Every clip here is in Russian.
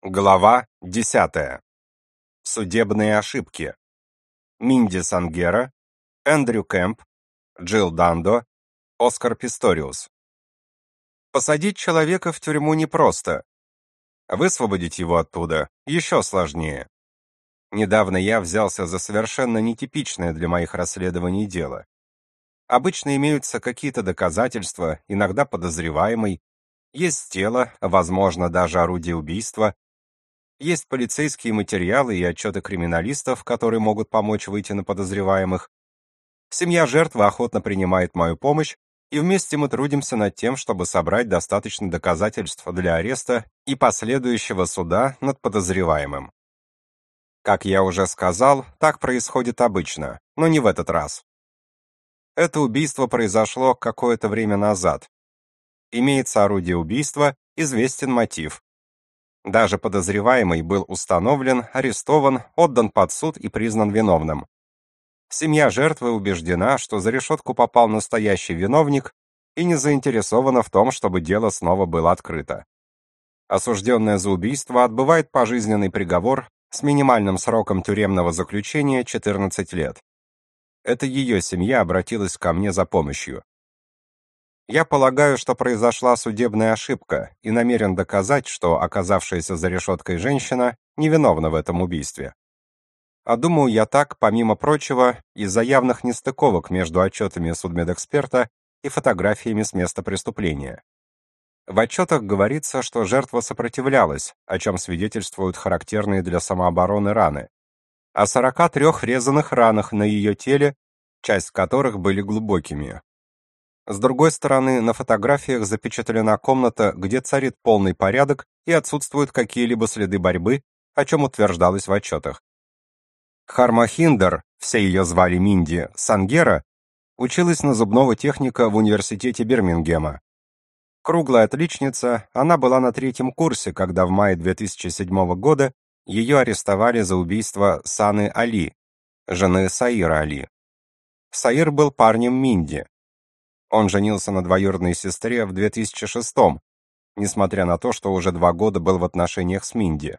Глава 10. Судебные ошибки. Минди Сангера, Эндрю Кэмп, Джилл Дандо, Оскар Писториус. Посадить человека в тюрьму непросто. Высвободить его оттуда еще сложнее. Недавно я взялся за совершенно нетипичное для моих расследований дело. Обычно имеются какие-то доказательства, иногда подозреваемый, есть тело, возможно, даже орудие убийства, есть полицейские материалы и отчеты криминалистов, которые могут помочь выйти на подозреваемых. Семья жертвы охотно принимает мою помощь, и вместе мы трудимся над тем, чтобы собрать достаточно доказательств для ареста и последующего суда над подозреваемым. Как я уже сказал, так происходит обычно, но не в этот раз. Это убийство произошло какое-то время назад. Имеется орудие убийства, известен мотив. Даже подозреваемый был установлен, арестован, отдан под суд и признан виновным. Семья жертвы убеждена, что за решетку попал настоящий виновник и не заинтересована в том, чтобы дело снова было открыто. Осужденная за убийство отбывает пожизненный приговор с минимальным сроком тюремного заключения 14 лет. Это ее семья обратилась ко мне за помощью. Я полагаю, что произошла судебная ошибка и намерен доказать, что оказавшаяся за решеткой женщина невиновна в этом убийстве. А думаю я так, помимо прочего, из-за явных нестыковок между отчетами судмедэксперта и фотографиями с места преступления. В отчетах говорится, что жертва сопротивлялась, о чем свидетельствуют характерные для самообороны раны. О 43 резаных ранах на ее теле, часть которых были глубокими, с другой стороны, на фотографиях запечатлена комната, где царит полный порядок и отсутствуют какие-либо следы борьбы, о чем утверждалось в отчетах. Харма Хиндер, все ее звали Минди, Сангера, училась на зубного техника в университете Бирмингема. Круглая отличница, она была на третьем курсе, когда в мае 2007 года ее арестовали за убийство Саны Али, жены Саира Али. Саир был парнем Минди, он женился на двоюродной сестре в 2006-м, несмотря на то, что уже два года был в отношениях с Минди.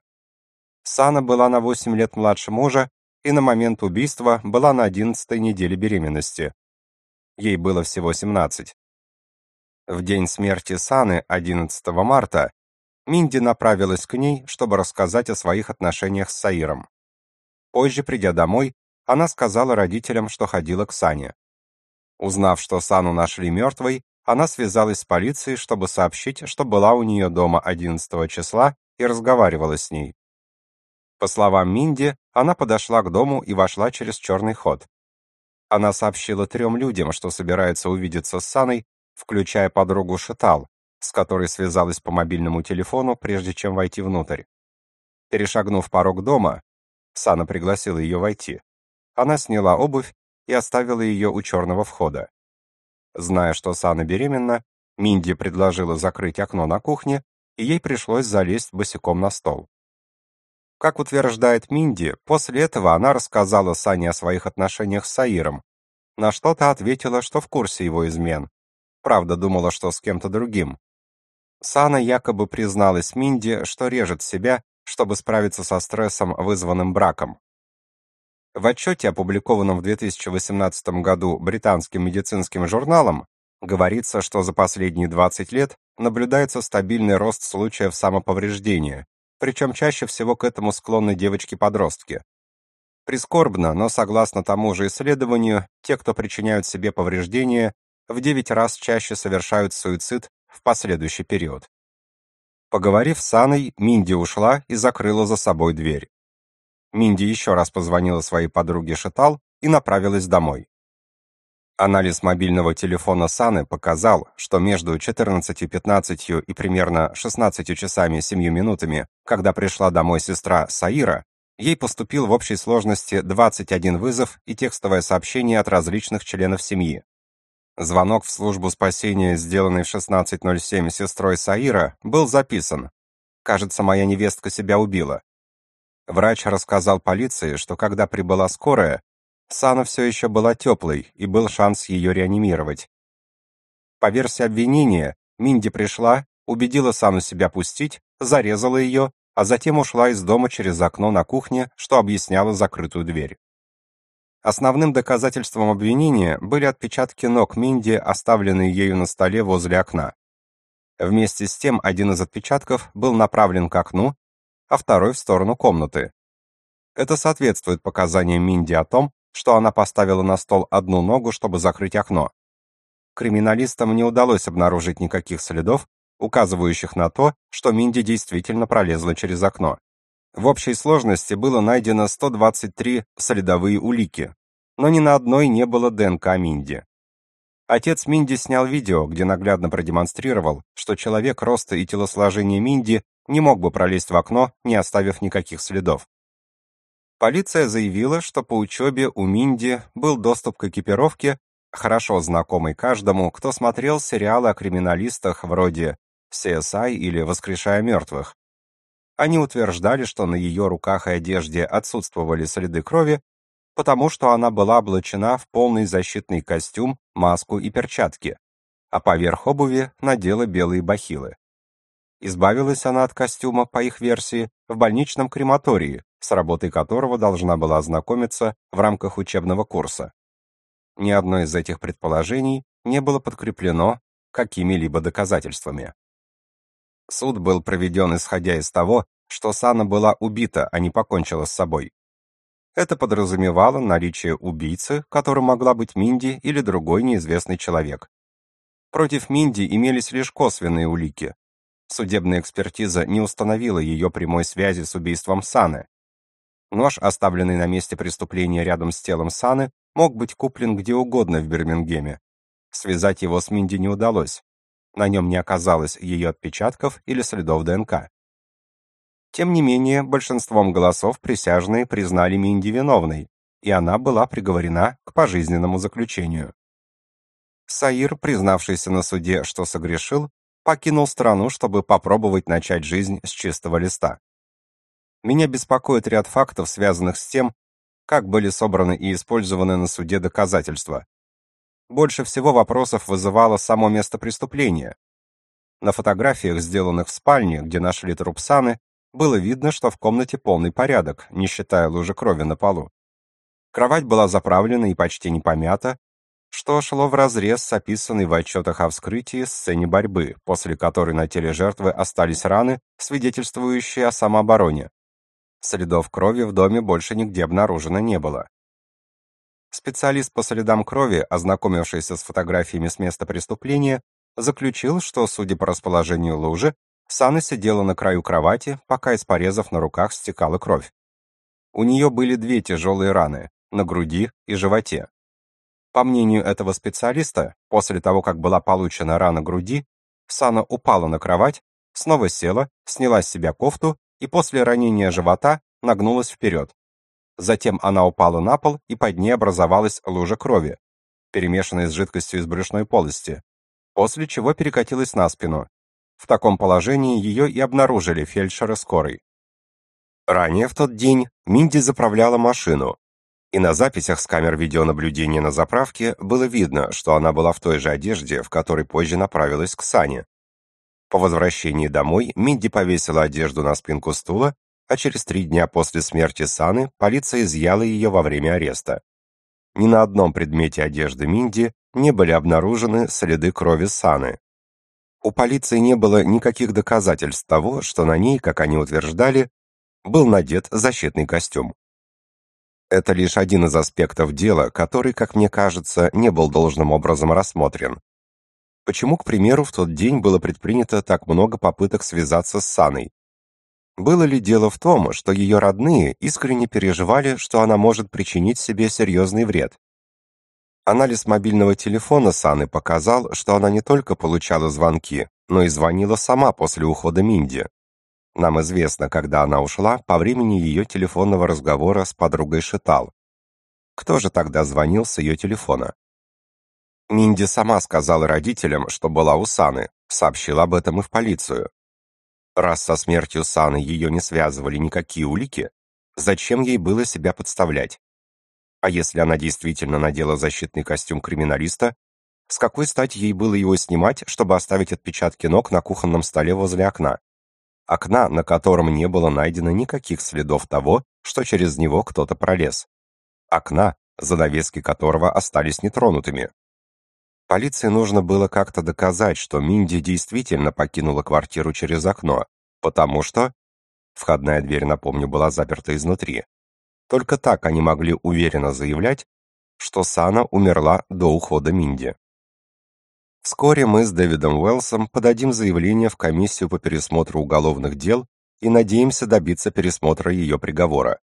Сана была на 8 лет младше мужа и на момент убийства была на 11-й неделе беременности. Ей было всего 17. В день смерти Саны, 11 марта, Минди направилась к ней, чтобы рассказать о своих отношениях с Саиром. Позже, придя домой, она сказала родителям, что ходила к Сане. Узнав, что Сану нашли мертвой, она связалась с полицией, чтобы сообщить, что была у нее дома 11 числа и разговаривала с ней. По словам Минди, она подошла к дому и вошла через черный ход. Она сообщила трем людям, что собирается увидеться с Саной, включая подругу Шитал, с которой связалась по мобильному телефону, прежде чем войти внутрь. Перешагнув порог дома, Сана пригласила ее войти. Она сняла обувь и оставила ее у черного входа. Зная, что Сана беременна, Минди предложила закрыть окно на кухне, и ей пришлось залезть босиком на стол. Как утверждает Минди, после этого она рассказала Сане о своих отношениях с Саиром, на что та ответила, что в курсе его измен. Правда, думала, что с кем-то другим. Сана якобы призналась Минди, что режет себя, чтобы справиться со стрессом, вызванным браком. В отчете, опубликованном в 2018 году британским медицинским журналом, говорится, что за последние 20 лет наблюдается стабильный рост случаев самоповреждения, причем чаще всего к этому склонны девочки-подростки. Прискорбно, но согласно тому же исследованию, те, кто причиняют себе повреждения, в 9 раз чаще совершают суицид в последующий период. Поговорив с Анной, Минди ушла и закрыла за собой дверь. Минди еще раз позвонила своей подруге Шитал и направилась домой. Анализ мобильного телефона Саны показал, что между 14:15 и примерно 16 часами 7 минутами, когда пришла домой сестра Саира, ей поступил в общей сложности 21 вызов и текстовое сообщение от различных членов семьи. Звонок в службу спасения, сделанный в 16:07 сестрой Саира, был записан. Кажется, моя невестка себя убила. Врач рассказал полиции, что когда прибыла скорая, Сана все еще была теплой, и был шанс ее реанимировать. По версии обвинения, Минди пришла, убедила Сану себя пустить, зарезала ее, а затем ушла из дома через окно на кухне, что объясняло закрытую дверь. Основным доказательством обвинения были отпечатки ног Минди, оставленные ею на столе возле окна. Вместе с тем один из отпечатков был направлен к окну, а второй в сторону комнаты. Это соответствует показаниям Минди о том, что она поставила на стол одну ногу, чтобы закрыть окно. Криминалистам не удалось обнаружить никаких следов, указывающих на то, что Минди действительно пролезла через окно. В общей сложности было найдено 123 следовые улики, но ни на одной не было ДНК Минди. Отец Минди снял видео, где наглядно продемонстрировал, что человек роста и телосложения Минди не мог бы пролезть в окно, не оставив никаких следов. Полиция заявила, что по учебе у Минди был доступ к экипировке, хорошо знакомый каждому, кто смотрел сериалы о криминалистах вроде CSI или «Воскрешая мертвых». Они утверждали, что на ее руках и одежде отсутствовали следы крови, потому что она была облачена в полный защитный костюм, маску и перчатки, а поверх обуви надела белые бахилы. Избавилась она от костюма, по их версии, в больничном крематории, с работой которого должна была ознакомиться в рамках учебного курса. Ни одно из этих предположений не было подкреплено какими-либо доказательствами. Суд был проведен исходя из того, что Сана была убита, а не покончила с собой. Это подразумевало наличие убийцы, которым могла быть Минди или другой неизвестный человек. Против Минди имелись лишь косвенные улики. Судебная экспертиза не установила ее прямой связи с убийством Саны. Нож, оставленный на месте преступления рядом с телом Саны, мог быть куплен где угодно в Бирмингеме. Связать его с Минди не удалось. На нем не оказалось ее отпечатков или следов ДНК. Тем не менее, большинством голосов присяжные признали Минди виновной, и она была приговорена к пожизненному заключению. Саир, признавшийся на суде, что согрешил, покинул страну, чтобы попробовать начать жизнь с чистого листа. Меня беспокоит ряд фактов, связанных с тем, как были собраны и использованы на суде доказательства. Больше всего вопросов вызывало само место преступления. На фотографиях, сделанных в спальне, где нашли труп Саны, было видно, что в комнате полный порядок, не считая лужи крови на полу. Кровать была заправлена и почти не помята, что шло вразрез с описанной в отчетах о вскрытии сцене борьбы, после которой на теле жертвы остались раны, свидетельствующие о самообороне. Следов крови в доме больше нигде обнаружено не было. Специалист по следам крови, ознакомившийся с фотографиями с места преступления, заключил, что, судя по расположению лужи, Сана сидела на краю кровати, пока из порезов на руках стекала кровь. У нее были две тяжелые раны на груди и животе. По мнению этого специалиста, после того, как была получена рана груди, Сана упала на кровать, снова села, сняла с себя кофту и после ранения живота нагнулась вперед. Затем она упала на пол, и под ней образовалась лужа крови, перемешанная с жидкостью из брюшной полости, после чего перекатилась на спину, в таком положении ее и обнаружили фельдшеры скорой. Ранее в тот день Минди заправляла машину, и на записях с камер видеонаблюдения на заправке было видно, что она была в той же одежде, в которой позже направилась к Сане. По возвращении домой Минди повесила одежду на спинку стула, а через три дня после смерти Саны полиция изъяла ее во время ареста. Ни на одном предмете одежды Минди не были обнаружены следы крови Саны. У полиции не было никаких доказательств того, что на ней, как они утверждали, был надет защитный костюм. Это лишь один из аспектов дела, который, как мне кажется, не был должным образом рассмотрен. Почему, к примеру, в тот день было предпринято так много попыток связаться с Саной? Было ли дело в том, что ее родные искренне переживали, что она может причинить себе серьезный вред? Анализ мобильного телефона Саны показал, что она не только получала звонки, но и звонила сама после ухода Минди. Нам известно, когда она ушла, по времени ее телефонного разговора с подругой Шитал. Кто же тогда звонил с ее телефона? Минди сама сказала родителям, что была у Саны, сообщила об этом и в полицию. Раз со смертью Саны ее не связывали никакие улики, зачем ей было себя подставлять? А если она действительно надела защитный костюм криминалиста, с какой стати ей было его снимать, чтобы оставить отпечатки ног на кухонном столе возле окна? Окна, на котором не было найдено никаких следов того, что через него кто-то пролез. Окна, занавески которого остались нетронутыми. Полиции нужно было как-то доказать, что Минди действительно покинула квартиру через окно, потому что входная дверь, напомню, была заперта изнутри. Только так они могли уверенно заявлять, что Сана умерла до ухода Минди. Вскоре мы с Дэвидом Уэллсом подадим заявление в комиссию по пересмотру уголовных дел и надеемся добиться пересмотра ее приговора.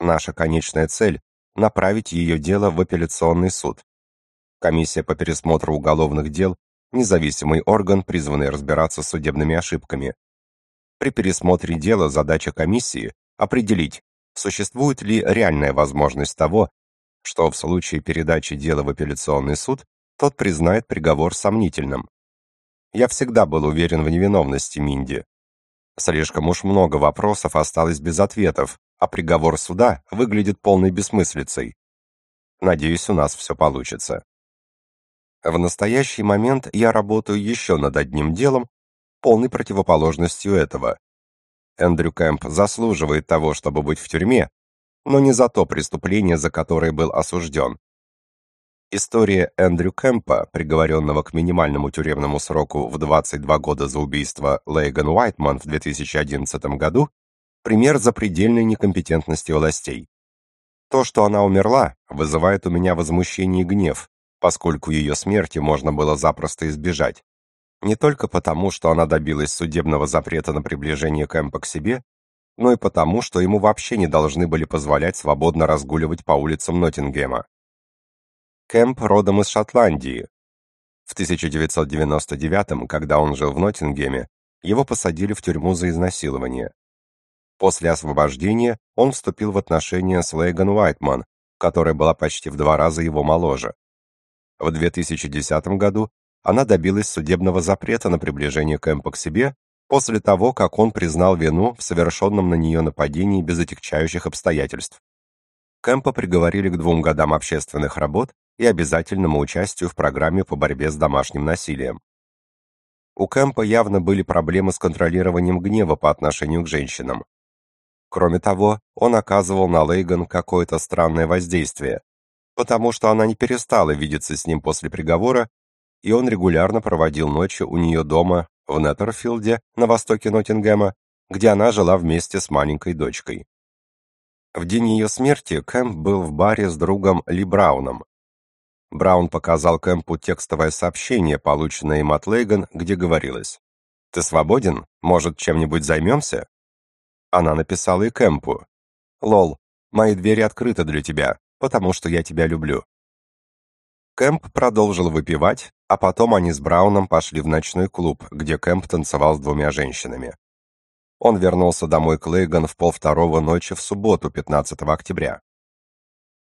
Наша конечная цель направить ее дело в апелляционный суд. Комиссия по пересмотру уголовных дел независимый орган, призванный разбираться с судебными ошибками. При пересмотре дела задача комиссии определить, существует ли реальная возможность того, что в случае передачи дела в апелляционный суд тот признает приговор сомнительным. Я всегда был уверен в невиновности Минди. Слишком уж много вопросов осталось без ответов, а приговор суда выглядит полной бессмыслицей. Надеюсь, у нас все получится. В настоящий момент я работаю еще над одним делом, полной противоположностью этого. Эндрю Кэмп заслуживает того, чтобы быть в тюрьме, но не за то преступление, за которое был осужден. История Эндрю Кэмпа, приговоренного к минимальному тюремному сроку в 22 года за убийство Лейган Уайтман в 2011 году, пример запредельной некомпетентности властей. То, что она умерла, вызывает у меня возмущение и гнев, поскольку ее смерти можно было запросто избежать. Не только потому, что она добилась судебного запрета на приближение Кэмпа к себе, но и потому, что ему вообще не должны были позволять свободно разгуливать по улицам Ноттингема. Кэмп родом из Шотландии. В 1999 когда он жил в Ноттингеме, его посадили в тюрьму за изнасилование. После освобождения он вступил в отношения с Лейган Уайтман, которая была почти в два раза его моложе. В 2010 году она добилась судебного запрета на приближение Кэмпа к себе после того, как он признал вину в совершенном на нее нападении без отягчающих обстоятельств. Кэмпа приговорили к двум годам общественных работ и обязательному участию в программе по борьбе с домашним насилием. У Кэмпа явно были проблемы с контролированием гнева по отношению к женщинам. Кроме того, он оказывал на Лейган какое-то странное воздействие, потому что она не перестала видеться с ним после приговора, и он регулярно проводил ночи у нее дома в Неттерфилде на востоке Ноттингема, где она жила вместе с маленькой дочкой. В день ее смерти Кэмп был в баре с другом Ли Брауном, Браун показал Кэмпу текстовое сообщение, полученное им от Лейган, где говорилось «Ты свободен? Может, чем-нибудь займемся?» Она написала и Кэмпу «Лол, мои двери открыты для тебя, потому что я тебя люблю». Кэмп продолжил выпивать, а потом они с Брауном пошли в ночной клуб, где Кэмп танцевал с двумя женщинами. Он вернулся домой к Лейган в полвторого ночи в субботу, 15 октября.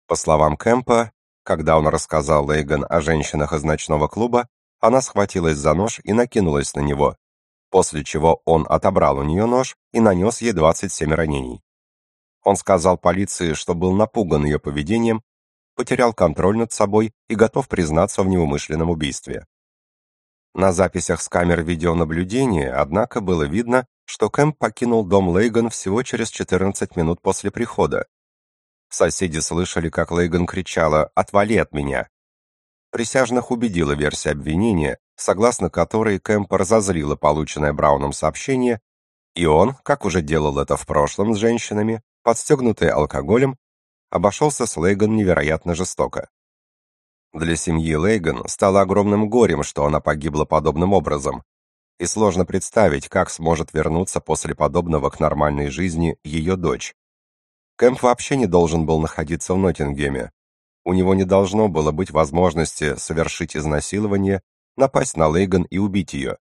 По словам Кэмпа, когда он рассказал Лейган о женщинах из ночного клуба, она схватилась за нож и накинулась на него, после чего он отобрал у нее нож и нанес ей 27 ранений. Он сказал полиции, что был напуган ее поведением, потерял контроль над собой и готов признаться в неумышленном убийстве. На записях с камер видеонаблюдения, однако, было видно, что Кэмп покинул дом Лейган всего через 14 минут после прихода, Соседи слышали, как Лейган кричала «Отвали от меня!». Присяжных убедила версия обвинения, согласно которой Кэмп разозлила полученное Брауном сообщение, и он, как уже делал это в прошлом с женщинами, подстегнутый алкоголем, обошелся с Лейган невероятно жестоко. Для семьи Лейган стало огромным горем, что она погибла подобным образом, и сложно представить, как сможет вернуться после подобного к нормальной жизни ее дочь. Кэмп вообще не должен был находиться в Ноттингеме. У него не должно было быть возможности совершить изнасилование, напасть на Лейган и убить ее,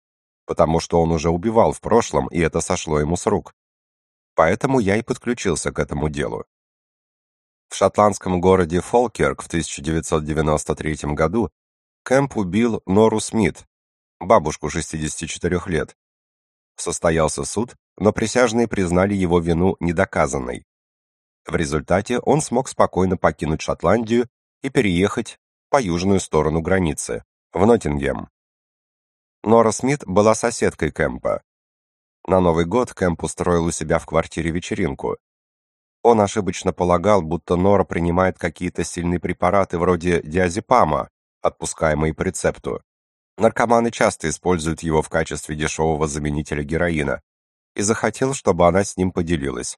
потому что он уже убивал в прошлом, и это сошло ему с рук. Поэтому я и подключился к этому делу. В шотландском городе Фолкерк в 1993 году Кэмп убил Нору Смит, бабушку 64 лет. Состоялся суд, но присяжные признали его вину недоказанной. В результате он смог спокойно покинуть Шотландию и переехать по южную сторону границы, в Ноттингем. Нора Смит была соседкой Кэмпа. На Новый год Кэмп устроил у себя в квартире вечеринку. Он ошибочно полагал, будто Нора принимает какие-то сильные препараты вроде диазепама, отпускаемые по рецепту. Наркоманы часто используют его в качестве дешевого заменителя героина, и захотел, чтобы она с ним поделилась.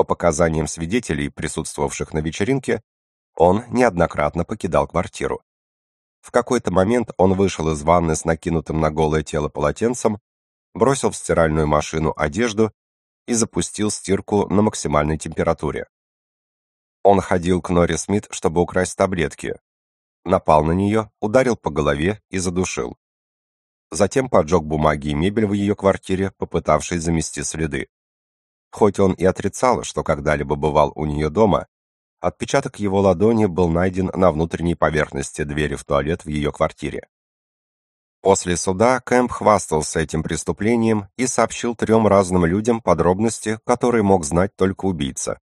По показаниям свидетелей, присутствовавших на вечеринке, он неоднократно покидал квартиру. В какой-то момент он вышел из ванны с накинутым на голое тело полотенцем, бросил в стиральную машину одежду и запустил стирку на максимальной температуре. Он ходил к Нори Смит, чтобы украсть таблетки. Напал на нее, ударил по голове и задушил. Затем поджег бумаги и мебель в ее квартире, попытавшись замести следы. Хоть он и отрицал, что когда-либо бывал у нее дома, отпечаток его ладони был найден на внутренней поверхности двери в туалет в ее квартире. После суда Кэмп хвастался этим преступлением и сообщил трем разным людям подробности, которые мог знать только убийца.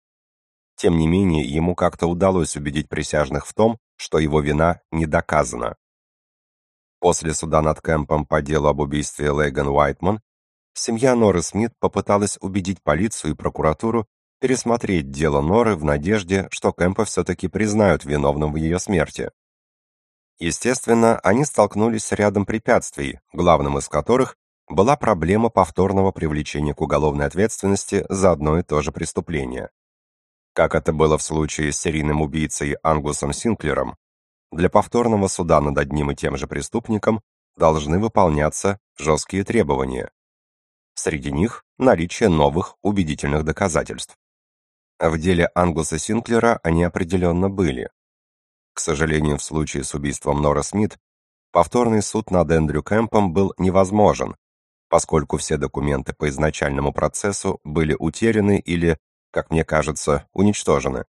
Тем не менее, ему как-то удалось убедить присяжных в том, что его вина не доказана. После суда над Кэмпом по делу об убийстве Лейган Уайтман, семья Норы Смит попыталась убедить полицию и прокуратуру пересмотреть дело Норы в надежде, что Кэмпа все-таки признают виновным в ее смерти. Естественно, они столкнулись с рядом препятствий, главным из которых была проблема повторного привлечения к уголовной ответственности за одно и то же преступление. Как это было в случае с серийным убийцей Ангусом Синклером, для повторного суда над одним и тем же преступником должны выполняться жесткие требования. Среди них наличие новых убедительных доказательств. В деле Ангуса Синклера они определенно были. К сожалению, в случае с убийством Нора Смит повторный суд над Эндрю Кэмпом был невозможен, поскольку все документы по изначальному процессу были утеряны или, как мне кажется, уничтожены.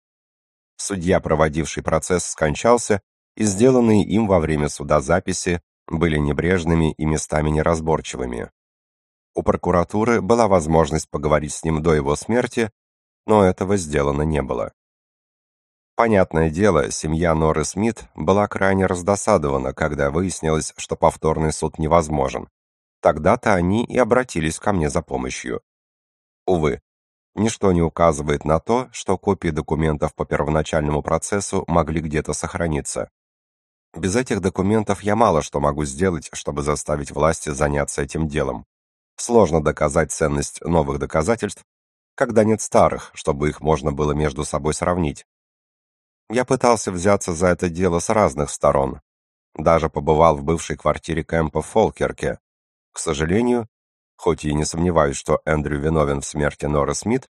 Судья, проводивший процесс, скончался, и сделанные им во время суда записи были небрежными и местами неразборчивыми. У прокуратуры была возможность поговорить с ним до его смерти, но этого сделано не было. Понятное дело, семья Норы Смит была крайне раздосадована, когда выяснилось, что повторный суд невозможен. Тогда-то они и обратились ко мне за помощью. Увы, ничто не указывает на то, что копии документов по первоначальному процессу могли где-то сохраниться. Без этих документов я мало что могу сделать, чтобы заставить власти заняться этим делом. Сложно доказать ценность новых доказательств, когда нет старых, чтобы их можно было между собой сравнить. Я пытался взяться за это дело с разных сторон. Даже побывал в бывшей квартире Кэмпа в Фолкерке. К сожалению, хоть и не сомневаюсь, что Эндрю виновен в смерти Норы Смит,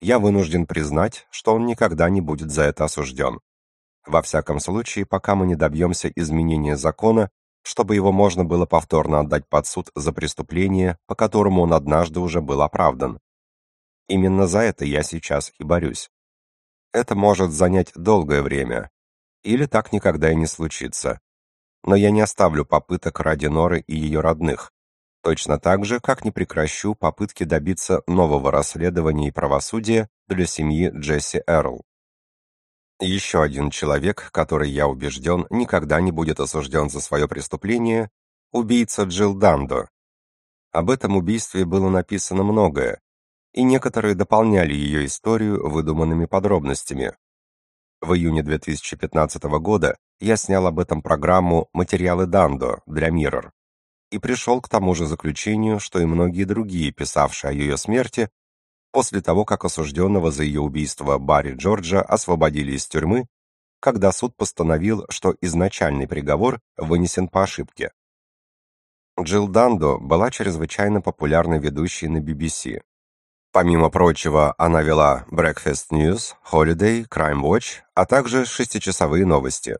я вынужден признать, что он никогда не будет за это осужден. Во всяком случае, пока мы не добьемся изменения закона, чтобы его можно было повторно отдать под суд за преступление, по которому он однажды уже был оправдан. Именно за это я сейчас и борюсь. Это может занять долгое время, или так никогда и не случится. Но я не оставлю попыток ради Норы и ее родных, точно так же, как не прекращу попытки добиться нового расследования и правосудия для семьи Джесси Эрл. Еще один человек, который, я убежден, никогда не будет осужден за свое преступление, убийца Джилл Дандо. Об этом убийстве было написано многое, и некоторые дополняли ее историю выдуманными подробностями. В июне 2015 года я снял об этом программу «Материалы Дандо» для Mirror и пришел к тому же заключению, что и многие другие, писавшие о ее смерти, после того, как осужденного за ее убийство Барри Джорджа освободили из тюрьмы, когда суд постановил, что изначальный приговор вынесен по ошибке. Джилл Дандо была чрезвычайно популярной ведущей на BBC. Помимо прочего, она вела Breakfast News, Holiday, Crime Watch, а также шестичасовые новости.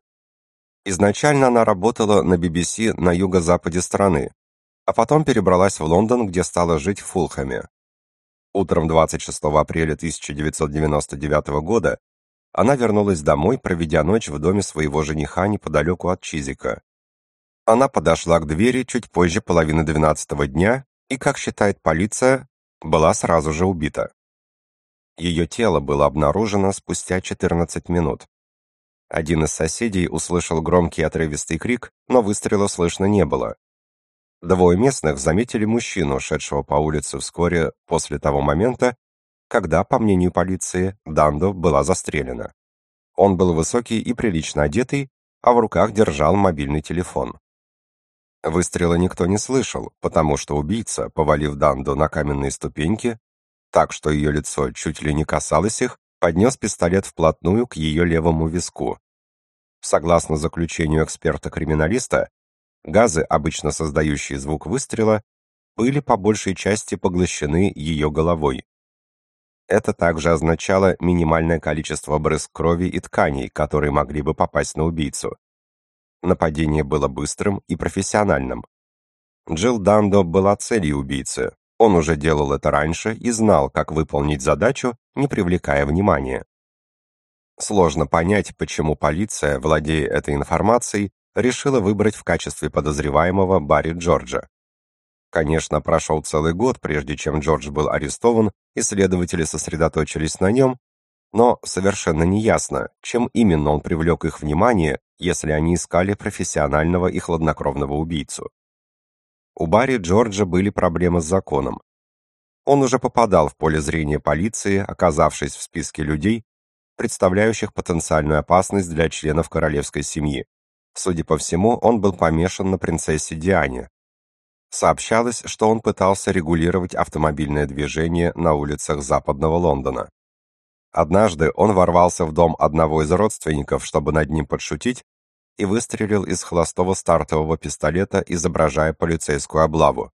Изначально она работала на BBC на юго-западе страны, а потом перебралась в Лондон, где стала жить в Фулхэме. Утром 26 апреля 1999 года она вернулась домой, проведя ночь в доме своего жениха неподалеку от Чизика. Она подошла к двери чуть позже половины двенадцатого дня и, как считает полиция, была сразу же убита. Ее тело было обнаружено спустя 14 минут. Один из соседей услышал громкий отрывистый крик, но выстрела слышно не было. Двое местных заметили мужчину, шедшего по улице вскоре после того момента, когда, по мнению полиции, Дандо была застрелена. Он был высокий и прилично одетый, а в руках держал мобильный телефон. Выстрела никто не слышал, потому что убийца, повалив Данду на каменные ступеньки, так что ее лицо чуть ли не касалось их, поднес пистолет вплотную к ее левому виску. Согласно заключению эксперта-криминалиста, газы, обычно создающие звук выстрела, были по большей части поглощены ее головой. Это также означало минимальное количество брызг крови и тканей, которые могли бы попасть на убийцу. Нападение было быстрым и профессиональным. Джилл Дандо была целью убийцы. Он уже делал это раньше и знал, как выполнить задачу, не привлекая внимания. Сложно понять, почему полиция, владея этой информацией, решила выбрать в качестве подозреваемого Барри Джорджа. Конечно, прошел целый год, прежде чем Джордж был арестован, и следователи сосредоточились на нем, но совершенно неясно, чем именно он привлек их внимание, если они искали профессионального и хладнокровного убийцу. У Барри Джорджа были проблемы с законом. Он уже попадал в поле зрения полиции, оказавшись в списке людей, представляющих потенциальную опасность для членов королевской семьи. Судя по всему, он был помешан на принцессе Диане. Сообщалось, что он пытался регулировать автомобильное движение на улицах Западного Лондона. Однажды он ворвался в дом одного из родственников, чтобы над ним подшутить, и выстрелил из холостого стартового пистолета, изображая полицейскую облаву.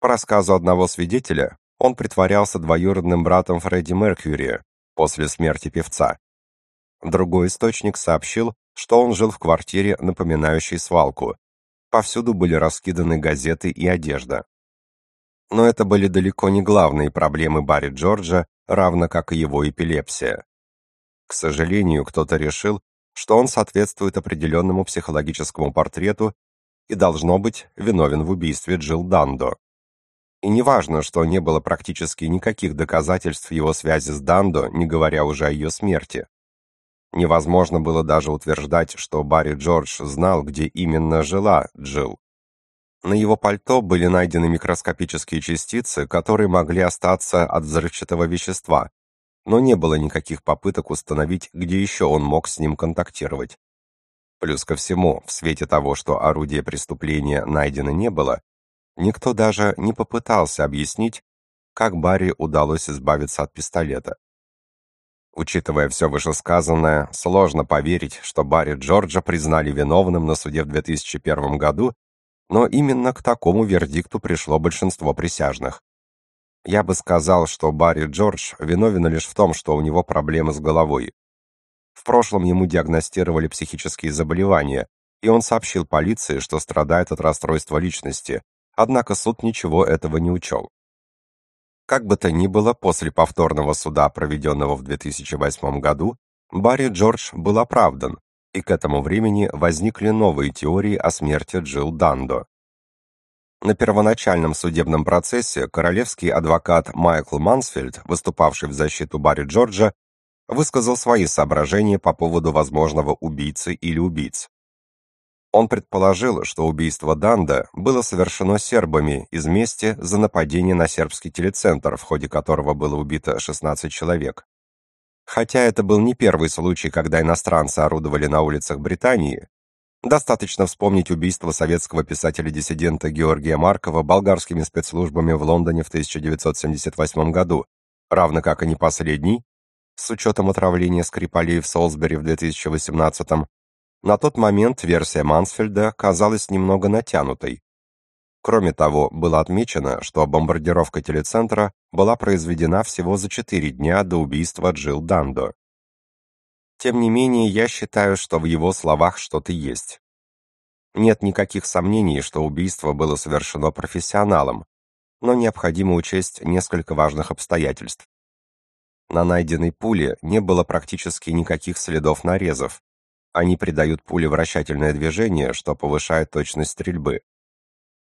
По рассказу одного свидетеля, он притворялся двоюродным братом Фредди Меркьюри после смерти певца. Другой источник сообщил, что он жил в квартире, напоминающей свалку. Повсюду были раскиданы газеты и одежда. Но это были далеко не главные проблемы Барри Джорджа, равно как и его эпилепсия. К сожалению, кто-то решил, что он соответствует определенному психологическому портрету и должно быть виновен в убийстве Джилл Дандо. И неважно, что не было практически никаких доказательств его связи с Дандо, не говоря уже о ее смерти. Невозможно было даже утверждать, что Барри Джордж знал, где именно жила Джилл. На его пальто были найдены микроскопические частицы, которые могли остаться от взрывчатого вещества, но не было никаких попыток установить, где еще он мог с ним контактировать. Плюс ко всему, в свете того, что орудия преступления найдено не было, никто даже не попытался объяснить, как Барри удалось избавиться от пистолета. Учитывая все вышесказанное, сложно поверить, что Барри Джорджа признали виновным на суде в 2001 году но именно к такому вердикту пришло большинство присяжных. Я бы сказал, что Барри Джордж виновен лишь в том, что у него проблемы с головой. В прошлом ему диагностировали психические заболевания, и он сообщил полиции, что страдает от расстройства личности, однако суд ничего этого не учел. Как бы то ни было, после повторного суда, проведенного в 2008 году, Барри Джордж был оправдан, и к этому времени возникли новые теории о смерти Джилл Дандо. На первоначальном судебном процессе королевский адвокат Майкл Мансфельд, выступавший в защиту Барри Джорджа, высказал свои соображения по поводу возможного убийцы или убийц. Он предположил, что убийство Данда было совершено сербами из мести за нападение на сербский телецентр, в ходе которого было убито 16 человек. Хотя это был не первый случай, когда иностранцы орудовали на улицах Британии, достаточно вспомнить убийство советского писателя-диссидента Георгия Маркова болгарскими спецслужбами в Лондоне в 1978 году, равно как и не последний, с учетом отравления Скрипалей в Солсбери в 2018 на тот момент версия Мансфельда казалась немного натянутой, Кроме того, было отмечено, что бомбардировка телецентра была произведена всего за 4 дня до убийства Джилл Дандо. Тем не менее, я считаю, что в его словах что-то есть. Нет никаких сомнений, что убийство было совершено профессионалом, но необходимо учесть несколько важных обстоятельств. На найденной пуле не было практически никаких следов нарезов. Они придают пуле вращательное движение, что повышает точность стрельбы.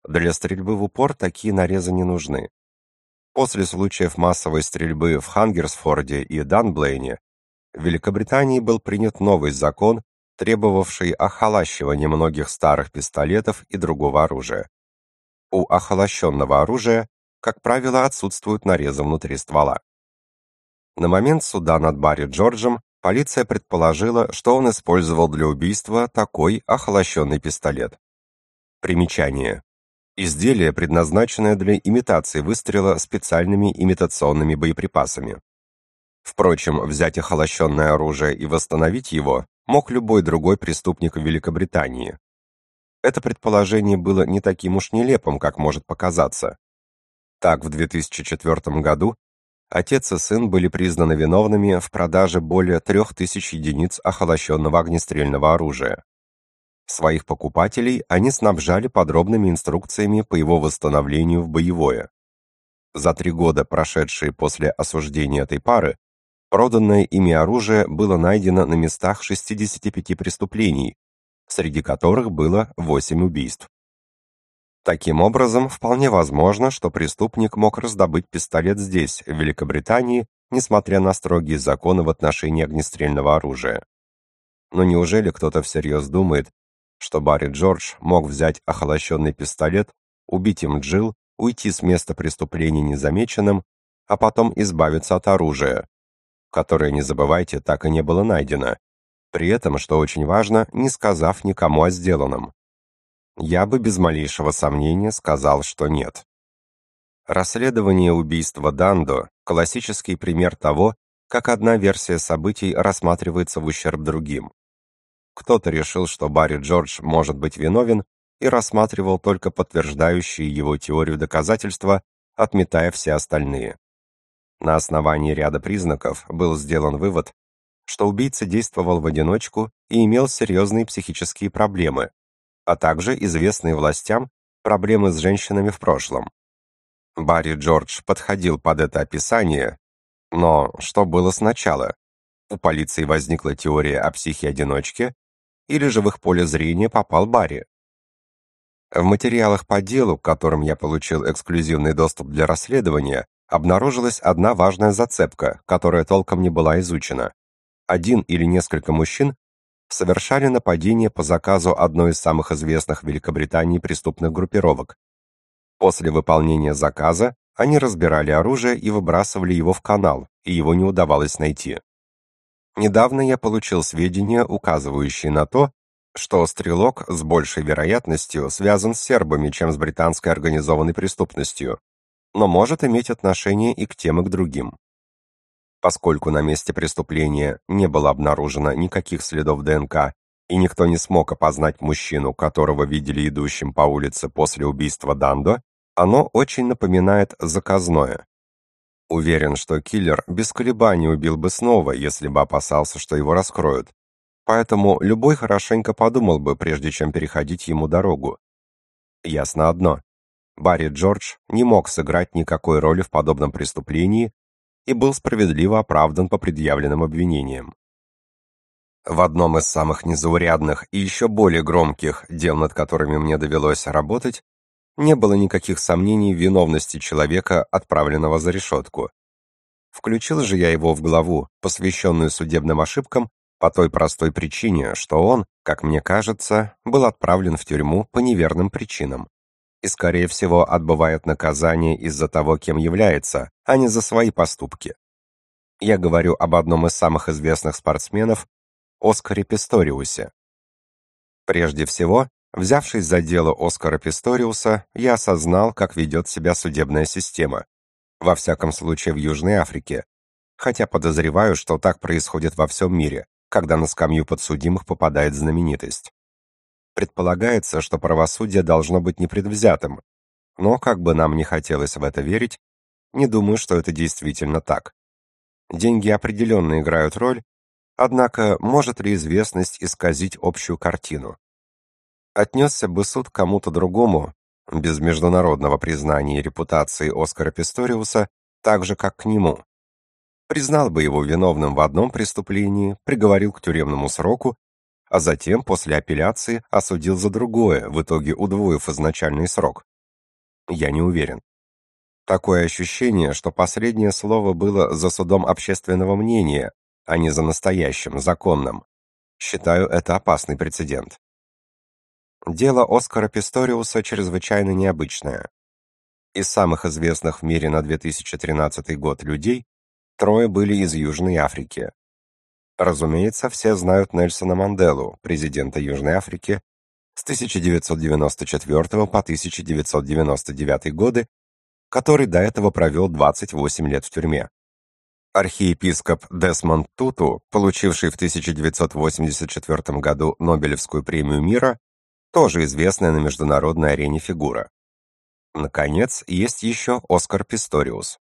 Для стрельбы в упор такие нарезы не нужны. После случаев массовой стрельбы в Хангерсфорде и Данблейне в Великобритании был принят новый закон, требовавший охолащивания многих старых пистолетов и другого оружия. У охолощенного оружия, как правило, отсутствуют нарезы внутри ствола. На момент суда над Барри Джорджем полиция предположила, что он использовал для убийства такой охолощенный пистолет. Примечание. Изделие, предназначенное для имитации выстрела специальными имитационными боеприпасами. Впрочем, взять охолощенное оружие и восстановить его мог любой другой преступник в Великобритании. Это предположение было не таким уж нелепым, как может показаться. Так, в 2004 году отец и сын были признаны виновными в продаже более 3000 единиц охолощенного огнестрельного оружия. Своих покупателей они снабжали подробными инструкциями по его восстановлению в боевое. За три года, прошедшие после осуждения этой пары, проданное ими оружие было найдено на местах 65 преступлений, среди которых было 8 убийств. Таким образом, вполне возможно, что преступник мог раздобыть пистолет здесь, в Великобритании, несмотря на строгие законы в отношении огнестрельного оружия. Но неужели кто-то всерьез думает, что Барри Джордж мог взять охолощенный пистолет, убить им Джилл, уйти с места преступления незамеченным, а потом избавиться от оружия, которое, не забывайте, так и не было найдено, при этом, что очень важно, не сказав никому о сделанном. Я бы без малейшего сомнения сказал, что нет. Расследование убийства Дандо – классический пример того, как одна версия событий рассматривается в ущерб другим. Кто-то решил, что Барри Джордж может быть виновен, и рассматривал только подтверждающие его теорию доказательства, отметая все остальные. На основании ряда признаков был сделан вывод, что убийца действовал в одиночку и имел серьезные психические проблемы, а также известные властям проблемы с женщинами в прошлом. Барри Джордж подходил под это описание, но что было сначала? У полиции возникла теория о психе-одиночке, или же в их поле зрения попал Барри? В материалах по делу, к которым я получил эксклюзивный доступ для расследования, обнаружилась одна важная зацепка, которая толком не была изучена. Один или несколько мужчин совершали нападение по заказу одной из самых известных в Великобритании преступных группировок. После выполнения заказа они разбирали оружие и выбрасывали его в канал, и его не удавалось найти. Недавно я получил сведения, указывающие на то, что стрелок с большей вероятностью связан с сербами, чем с британской организованной преступностью, но может иметь отношение и к тем, и к другим. Поскольку на месте преступления не было обнаружено никаких следов ДНК, и никто не смог опознать мужчину, которого видели идущим по улице после убийства Дандо, оно очень напоминает заказное. Уверен, что киллер без колебаний убил бы снова, если бы опасался, что его раскроют. Поэтому любой хорошенько подумал бы, прежде чем переходить ему дорогу. Ясно одно. Барри Джордж не мог сыграть никакой роли в подобном преступлении и был справедливо оправдан по предъявленным обвинениям. В одном из самых незаурядных и еще более громких дел, над которыми мне довелось работать, не было никаких сомнений в виновности человека, отправленного за решетку. Включил же я его в главу, посвященную судебным ошибкам, по той простой причине, что он, как мне кажется, был отправлен в тюрьму по неверным причинам и, скорее всего, отбывает наказание из-за того, кем является, а не за свои поступки. Я говорю об одном из самых известных спортсменов, Оскаре Писториусе. Прежде всего, Взявшись за дело Оскара Писториуса, я осознал, как ведет себя судебная система. Во всяком случае, в Южной Африке. Хотя подозреваю, что так происходит во всем мире, когда на скамью подсудимых попадает знаменитость. Предполагается, что правосудие должно быть непредвзятым. Но, как бы нам ни хотелось в это верить, не думаю, что это действительно так. Деньги определенно играют роль, однако может ли известность исказить общую картину? Отнесся бы суд кому-то другому, без международного признания и репутации Оскара Писториуса, так же, как к нему. Признал бы его виновным в одном преступлении, приговорил к тюремному сроку, а затем, после апелляции, осудил за другое, в итоге удвоив изначальный срок. Я не уверен. Такое ощущение, что последнее слово было за судом общественного мнения, а не за настоящим, законным. Считаю это опасный прецедент. Дело Оскара Писториуса чрезвычайно необычное. Из самых известных в мире на 2013 год людей трое были из Южной Африки. Разумеется, все знают Нельсона Манделу, президента Южной Африки, с 1994 по 1999 годы, который до этого провел 28 лет в тюрьме. Архиепископ Десмонд Туту, получивший в 1984 году Нобелевскую премию мира, тоже известная на международной арене фигура. Наконец, есть еще Оскар Писториус.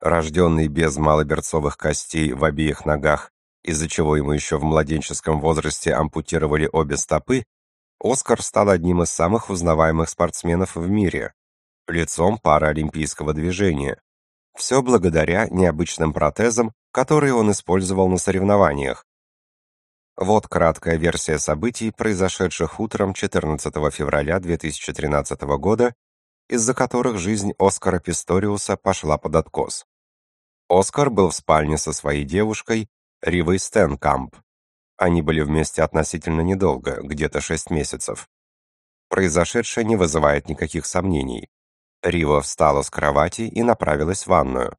Рожденный без малоберцовых костей в обеих ногах, из-за чего ему еще в младенческом возрасте ампутировали обе стопы, Оскар стал одним из самых узнаваемых спортсменов в мире, лицом паралимпийского движения. Все благодаря необычным протезам, которые он использовал на соревнованиях, вот краткая версия событий, произошедших утром 14 февраля 2013 года, из-за которых жизнь Оскара Писториуса пошла под откос. Оскар был в спальне со своей девушкой Ривой Стенкамп. Они были вместе относительно недолго, где-то 6 месяцев. Произошедшее не вызывает никаких сомнений. Рива встала с кровати и направилась в ванную.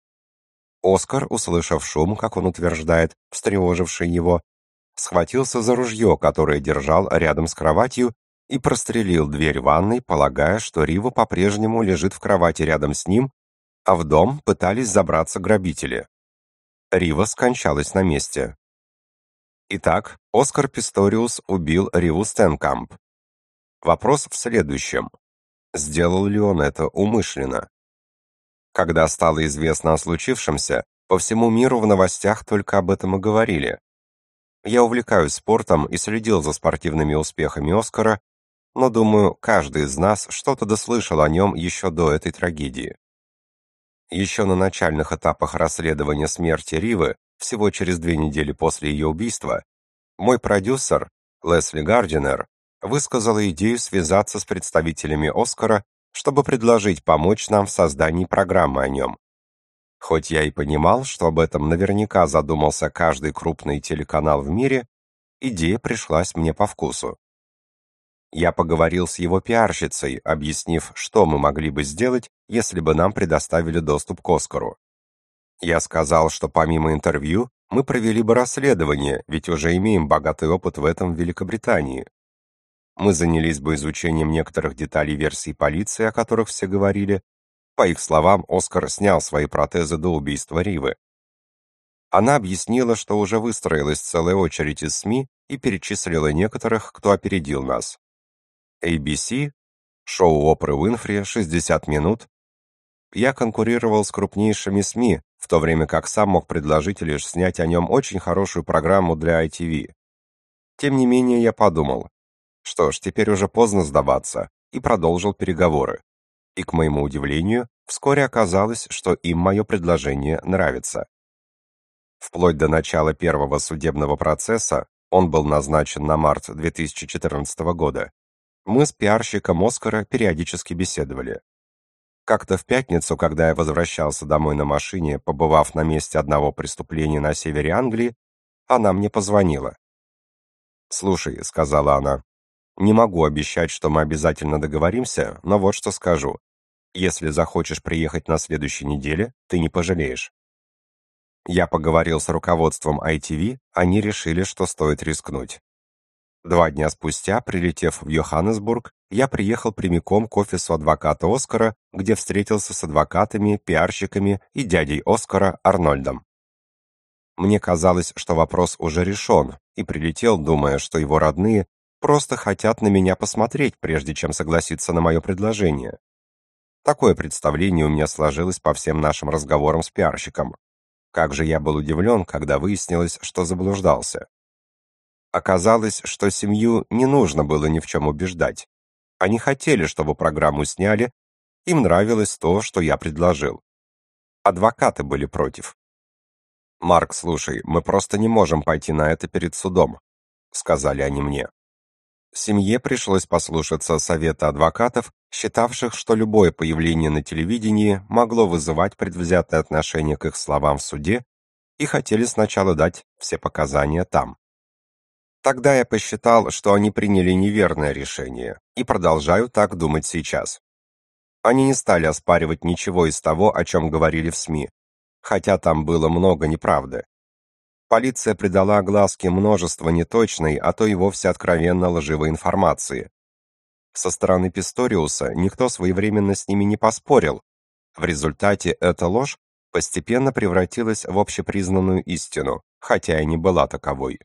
Оскар, услышав шум, как он утверждает, встревоживший его, схватился за ружье, которое держал рядом с кроватью, и прострелил дверь ванной, полагая, что Рива по-прежнему лежит в кровати рядом с ним, а в дом пытались забраться грабители. Рива скончалась на месте. Итак, Оскар Писториус убил Риву Стенкамп. Вопрос в следующем. Сделал ли он это умышленно? Когда стало известно о случившемся, по всему миру в новостях только об этом и говорили. Я увлекаюсь спортом и следил за спортивными успехами Оскара, но думаю, каждый из нас что-то дослышал о нем еще до этой трагедии. Еще на начальных этапах расследования смерти Ривы, всего через две недели после ее убийства, мой продюсер, Лесли Гардинер, высказала идею связаться с представителями Оскара, чтобы предложить помочь нам в создании программы о нем. Хоть я и понимал, что об этом наверняка задумался каждый крупный телеканал в мире, идея пришлась мне по вкусу. Я поговорил с его пиарщицей, объяснив, что мы могли бы сделать, если бы нам предоставили доступ к Оскару. Я сказал, что помимо интервью мы провели бы расследование, ведь уже имеем богатый опыт в этом в Великобритании. Мы занялись бы изучением некоторых деталей версии полиции, о которых все говорили, по их словам, Оскар снял свои протезы до убийства Ривы. Она объяснила, что уже выстроилась целая очередь из СМИ и перечислила некоторых, кто опередил нас. ABC, шоу Опры Уинфри, 60 минут. Я конкурировал с крупнейшими СМИ, в то время как сам мог предложить лишь снять о нем очень хорошую программу для ITV. Тем не менее, я подумал, что ж, теперь уже поздно сдаваться, и продолжил переговоры и, к моему удивлению, вскоре оказалось, что им мое предложение нравится. Вплоть до начала первого судебного процесса, он был назначен на март 2014 года, мы с пиарщиком Оскара периодически беседовали. Как-то в пятницу, когда я возвращался домой на машине, побывав на месте одного преступления на севере Англии, она мне позвонила. «Слушай», — сказала она, — «не могу обещать, что мы обязательно договоримся, но вот что скажу. Если захочешь приехать на следующей неделе, ты не пожалеешь. Я поговорил с руководством ITV, они решили, что стоит рискнуть. Два дня спустя, прилетев в Йоханнесбург, я приехал прямиком к офису адвоката Оскара, где встретился с адвокатами, пиарщиками и дядей Оскара Арнольдом. Мне казалось, что вопрос уже решен, и прилетел, думая, что его родные просто хотят на меня посмотреть, прежде чем согласиться на мое предложение. Такое представление у меня сложилось по всем нашим разговорам с пиарщиком. Как же я был удивлен, когда выяснилось, что заблуждался. Оказалось, что семью не нужно было ни в чем убеждать. Они хотели, чтобы программу сняли, им нравилось то, что я предложил. Адвокаты были против. «Марк, слушай, мы просто не можем пойти на это перед судом», — сказали они мне. Семье пришлось послушаться совета адвокатов, считавших, что любое появление на телевидении могло вызывать предвзятое отношение к их словам в суде, и хотели сначала дать все показания там. Тогда я посчитал, что они приняли неверное решение, и продолжаю так думать сейчас. Они не стали оспаривать ничего из того, о чем говорили в СМИ, хотя там было много неправды. Полиция придала огласке множество неточной, а то и вовсе откровенно лживой информации. Со стороны Писториуса никто своевременно с ними не поспорил. В результате эта ложь постепенно превратилась в общепризнанную истину, хотя и не была таковой.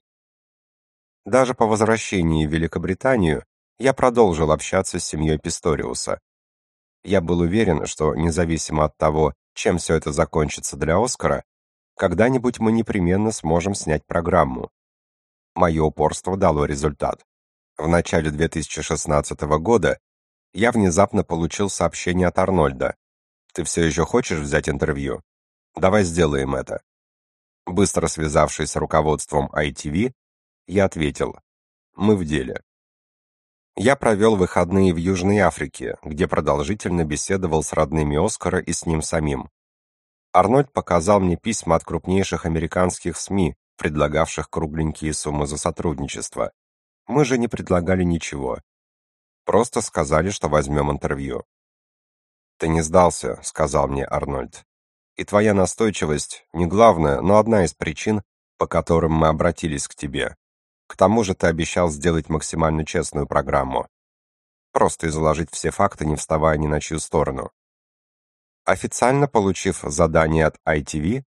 Даже по возвращении в Великобританию я продолжил общаться с семьей Писториуса. Я был уверен, что независимо от того, чем все это закончится для Оскара, когда-нибудь мы непременно сможем снять программу. Мое упорство дало результат. В начале 2016 года я внезапно получил сообщение от Арнольда. Ты все еще хочешь взять интервью? Давай сделаем это. Быстро связавшись с руководством ITV, я ответил: "Мы в деле". Я провел выходные в Южной Африке, где продолжительно беседовал с родными Оскара и с ним самим. Арнольд показал мне письма от крупнейших американских СМИ, предлагавших кругленькие суммы за сотрудничество. Мы же не предлагали ничего. Просто сказали, что возьмем интервью. Ты не сдался, сказал мне Арнольд. И твоя настойчивость не главная, но одна из причин, по которым мы обратились к тебе. К тому же ты обещал сделать максимально честную программу. Просто изложить все факты, не вставая ни на чью сторону. Официально получив задание от ITV,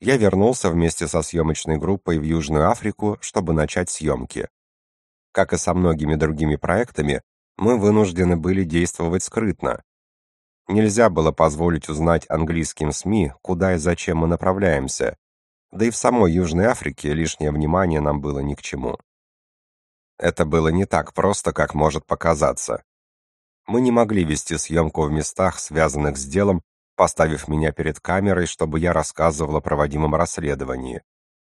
я вернулся вместе со съемочной группой в Южную Африку, чтобы начать съемки. Как и со многими другими проектами, мы вынуждены были действовать скрытно. Нельзя было позволить узнать английским СМИ, куда и зачем мы направляемся, да и в самой Южной Африке лишнее внимание нам было ни к чему. Это было не так просто, как может показаться. Мы не могли вести съемку в местах, связанных с делом, поставив меня перед камерой, чтобы я рассказывал о проводимом расследовании.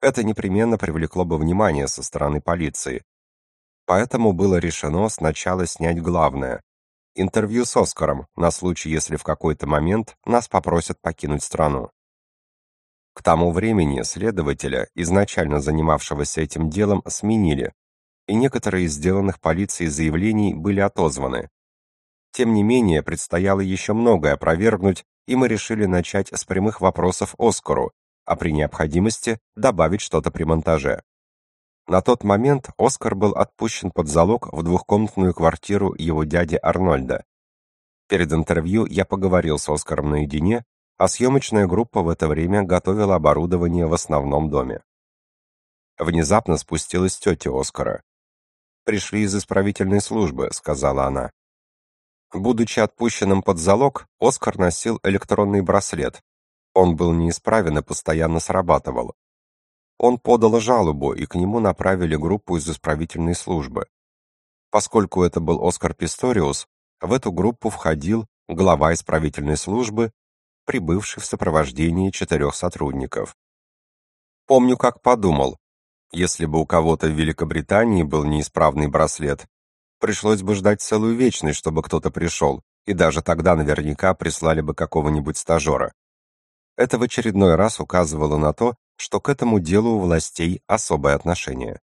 Это непременно привлекло бы внимание со стороны полиции. Поэтому было решено сначала снять главное интервью с Оскаром на случай, если в какой-то момент нас попросят покинуть страну. К тому времени следователя, изначально занимавшегося этим делом, сменили, и некоторые из сделанных полицией заявлений были отозваны. Тем не менее, предстояло еще многое опровергнуть, и мы решили начать с прямых вопросов Оскару, а при необходимости добавить что-то при монтаже. На тот момент Оскар был отпущен под залог в двухкомнатную квартиру его дяди Арнольда. Перед интервью я поговорил с Оскаром наедине, а съемочная группа в это время готовила оборудование в основном доме. Внезапно спустилась тетя Оскара. «Пришли из исправительной службы», — сказала она. Будучи отпущенным под залог, Оскар носил электронный браслет. Он был неисправен и постоянно срабатывал. Он подал жалобу, и к нему направили группу из исправительной службы. Поскольку это был Оскар Писториус, в эту группу входил глава исправительной службы прибывший в сопровождении четырех сотрудников. Помню, как подумал, если бы у кого-то в Великобритании был неисправный браслет, пришлось бы ждать целую вечность, чтобы кто-то пришел, и даже тогда наверняка прислали бы какого-нибудь стажера. Это в очередной раз указывало на то, что к этому делу у властей особое отношение.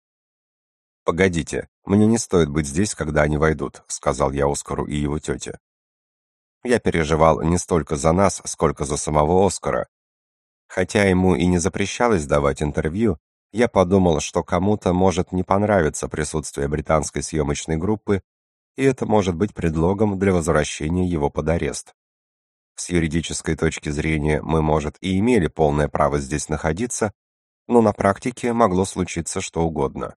Погодите, мне не стоит быть здесь, когда они войдут, сказал я Оскару и его тете. Я переживал не столько за нас, сколько за самого Оскара. Хотя ему и не запрещалось давать интервью, я подумал, что кому-то может не понравиться присутствие британской съемочной группы, и это может быть предлогом для возвращения его под арест. С юридической точки зрения мы, может, и имели полное право здесь находиться, но на практике могло случиться что угодно.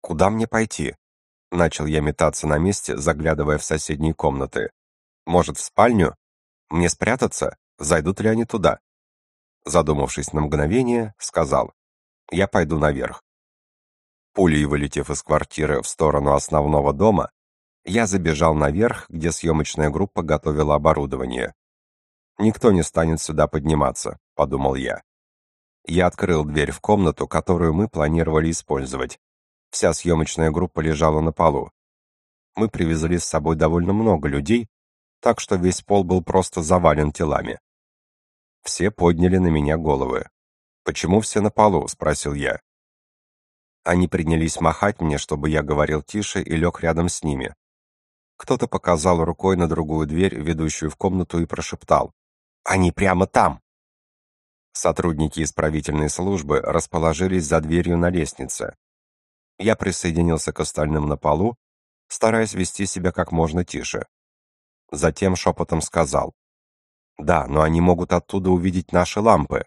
Куда мне пойти? Начал я метаться на месте, заглядывая в соседние комнаты. Может, в спальню? Мне спрятаться? Зайдут ли они туда? Задумавшись на мгновение, сказал: "Я пойду наверх". Пулей вылетев из квартиры в сторону основного дома, я забежал наверх, где съемочная группа готовила оборудование. Никто не станет сюда подниматься, подумал я. Я открыл дверь в комнату, которую мы планировали использовать. Вся съемочная группа лежала на полу. Мы привезли с собой довольно много людей, так что весь пол был просто завален телами. Все подняли на меня головы. "Почему все на полу?" спросил я. Они принялись махать мне, чтобы я говорил тише и лег рядом с ними. Кто-то показал рукой на другую дверь, ведущую в комнату, и прошептал. «Они прямо там!» Сотрудники исправительной службы расположились за дверью на лестнице. Я присоединился к остальным на полу, стараясь вести себя как можно тише. Затем шепотом сказал. «Да, но они могут оттуда увидеть наши лампы.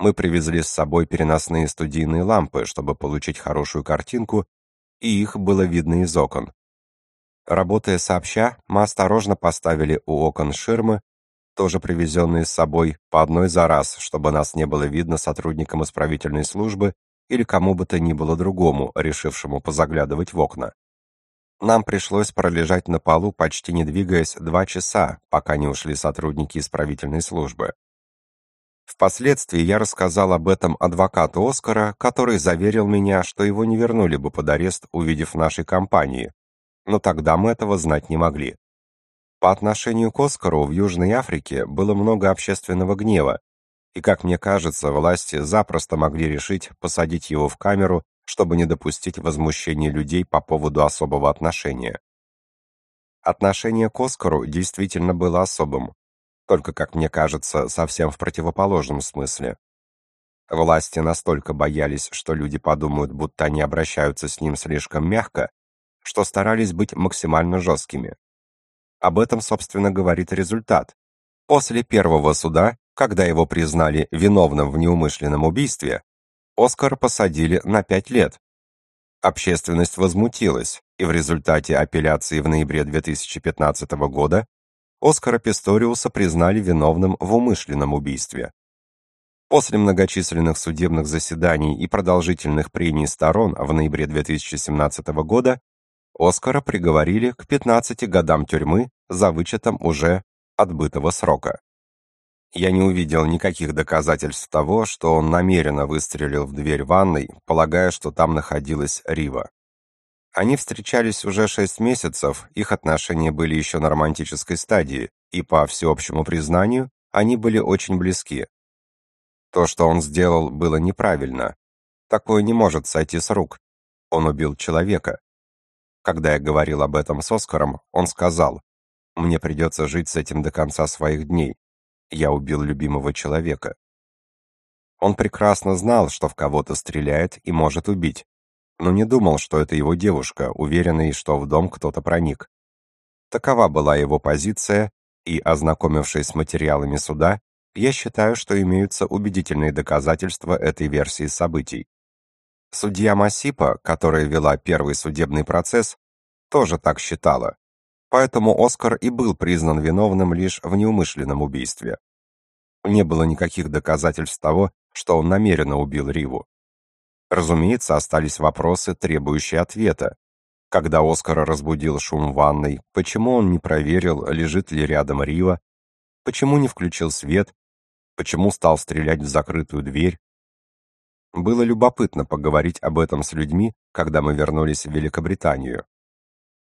Мы привезли с собой переносные студийные лампы, чтобы получить хорошую картинку, и их было видно из окон. Работая сообща, мы осторожно поставили у окон ширмы, тоже привезенные с собой, по одной за раз, чтобы нас не было видно сотрудникам исправительной службы или кому бы то ни было другому, решившему позаглядывать в окна. Нам пришлось пролежать на полу, почти не двигаясь, два часа, пока не ушли сотрудники исправительной службы. Впоследствии я рассказал об этом адвокату Оскара, который заверил меня, что его не вернули бы под арест, увидев нашей компании. Но тогда мы этого знать не могли. По отношению к Оскару в Южной Африке было много общественного гнева, и, как мне кажется, власти запросто могли решить посадить его в камеру, чтобы не допустить возмущения людей по поводу особого отношения. Отношение к Оскару действительно было особым только, как мне кажется, совсем в противоположном смысле. Власти настолько боялись, что люди подумают, будто они обращаются с ним слишком мягко, что старались быть максимально жесткими. Об этом, собственно, говорит результат. После первого суда, когда его признали виновным в неумышленном убийстве, Оскар посадили на пять лет. Общественность возмутилась, и в результате апелляции в ноябре 2015 года Оскара Писториуса признали виновным в умышленном убийстве. После многочисленных судебных заседаний и продолжительных прений сторон в ноябре 2017 года Оскара приговорили к 15 годам тюрьмы за вычетом уже отбытого срока. Я не увидел никаких доказательств того, что он намеренно выстрелил в дверь ванной, полагая, что там находилась Рива. Они встречались уже шесть месяцев, их отношения были еще на романтической стадии, и по всеобщему признанию, они были очень близки. То, что он сделал, было неправильно. Такое не может сойти с рук. Он убил человека. Когда я говорил об этом с Оскаром, он сказал: "Мне придется жить с этим до конца своих дней. Я убил любимого человека". Он прекрасно знал, что в кого-то стреляет и может убить но не думал, что это его девушка, уверенный, что в дом кто-то проник. Такова была его позиция, и, ознакомившись с материалами суда, я считаю, что имеются убедительные доказательства этой версии событий. Судья Масипа, которая вела первый судебный процесс, тоже так считала. Поэтому Оскар и был признан виновным лишь в неумышленном убийстве. Не было никаких доказательств того, что он намеренно убил Риву. Разумеется, остались вопросы, требующие ответа. Когда Оскара разбудил шум ванной, почему он не проверил, лежит ли рядом Рива, почему не включил свет, почему стал стрелять в закрытую дверь. Было любопытно поговорить об этом с людьми, когда мы вернулись в Великобританию.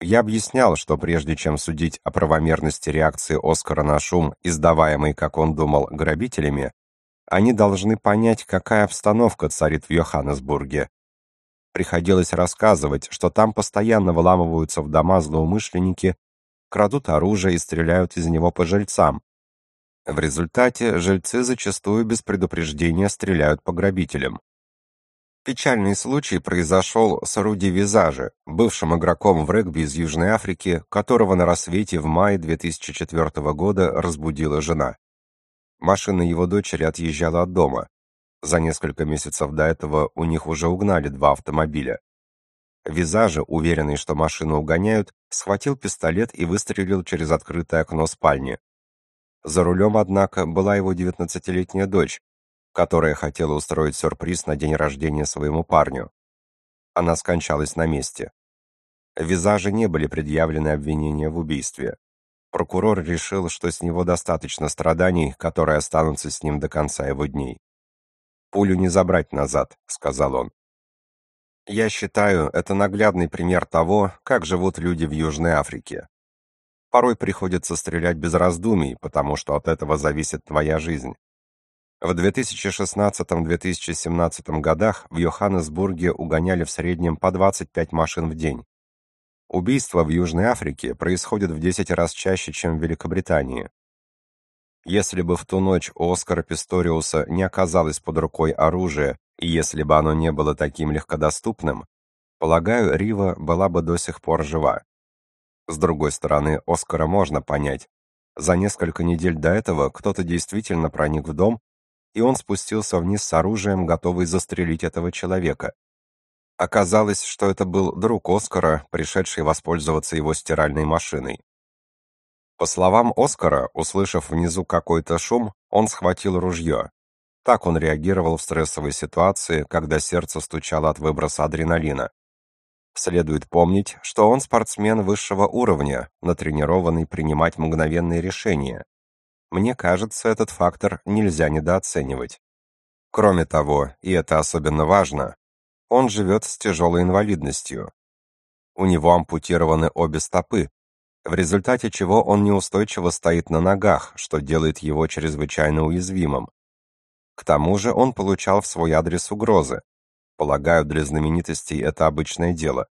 Я объяснял, что прежде чем судить о правомерности реакции Оскара на шум, издаваемый, как он думал, грабителями, они должны понять, какая обстановка царит в Йоханнесбурге. Приходилось рассказывать, что там постоянно выламываются в дома злоумышленники, крадут оружие и стреляют из него по жильцам. В результате жильцы зачастую без предупреждения стреляют по грабителям. Печальный случай произошел с Руди Визаже, бывшим игроком в регби из Южной Африки, которого на рассвете в мае 2004 года разбудила жена. Машина его дочери отъезжала от дома. За несколько месяцев до этого у них уже угнали два автомобиля. Визажа, уверенный, что машину угоняют, схватил пистолет и выстрелил через открытое окно спальни. За рулем, однако, была его девятнадцатилетняя дочь, которая хотела устроить сюрприз на день рождения своему парню. Она скончалась на месте. Визаже не были предъявлены обвинения в убийстве. Прокурор решил, что с него достаточно страданий, которые останутся с ним до конца его дней. «Пулю не забрать назад», — сказал он. Я считаю, это наглядный пример того, как живут люди в Южной Африке. Порой приходится стрелять без раздумий, потому что от этого зависит твоя жизнь. В 2016-2017 годах в Йоханнесбурге угоняли в среднем по 25 машин в день. Убийства в Южной Африке происходят в 10 раз чаще, чем в Великобритании. Если бы в ту ночь у Оскара Писториуса не оказалось под рукой оружия, и если бы оно не было таким легкодоступным, полагаю, Рива была бы до сих пор жива. С другой стороны, Оскара можно понять. За несколько недель до этого кто-то действительно проник в дом и он спустился вниз с оружием, готовый застрелить этого человека. Оказалось, что это был друг Оскара, пришедший воспользоваться его стиральной машиной. По словам Оскара, услышав внизу какой-то шум, он схватил ружье. Так он реагировал в стрессовой ситуации, когда сердце стучало от выброса адреналина. Следует помнить, что он спортсмен высшего уровня, натренированный принимать мгновенные решения, мне кажется, этот фактор нельзя недооценивать. Кроме того, и это особенно важно, он живет с тяжелой инвалидностью. У него ампутированы обе стопы, в результате чего он неустойчиво стоит на ногах, что делает его чрезвычайно уязвимым. К тому же он получал в свой адрес угрозы. Полагаю, для знаменитостей это обычное дело.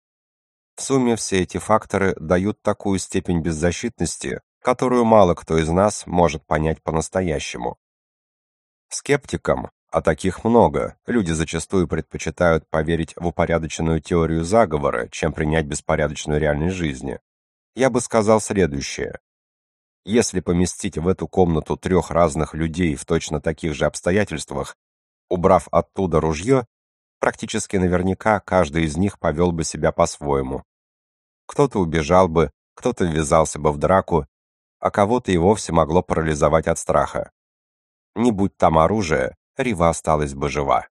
В сумме все эти факторы дают такую степень беззащитности, которую мало кто из нас может понять по-настоящему. Скептикам, а таких много, люди зачастую предпочитают поверить в упорядоченную теорию заговора, чем принять беспорядочную реальность жизни. Я бы сказал следующее. Если поместить в эту комнату трех разных людей в точно таких же обстоятельствах, убрав оттуда ружье, практически наверняка каждый из них повел бы себя по-своему. Кто-то убежал бы, кто-то ввязался бы в драку, а кого-то и вовсе могло парализовать от страха. Не будь там оружия, Рива осталась бы жива.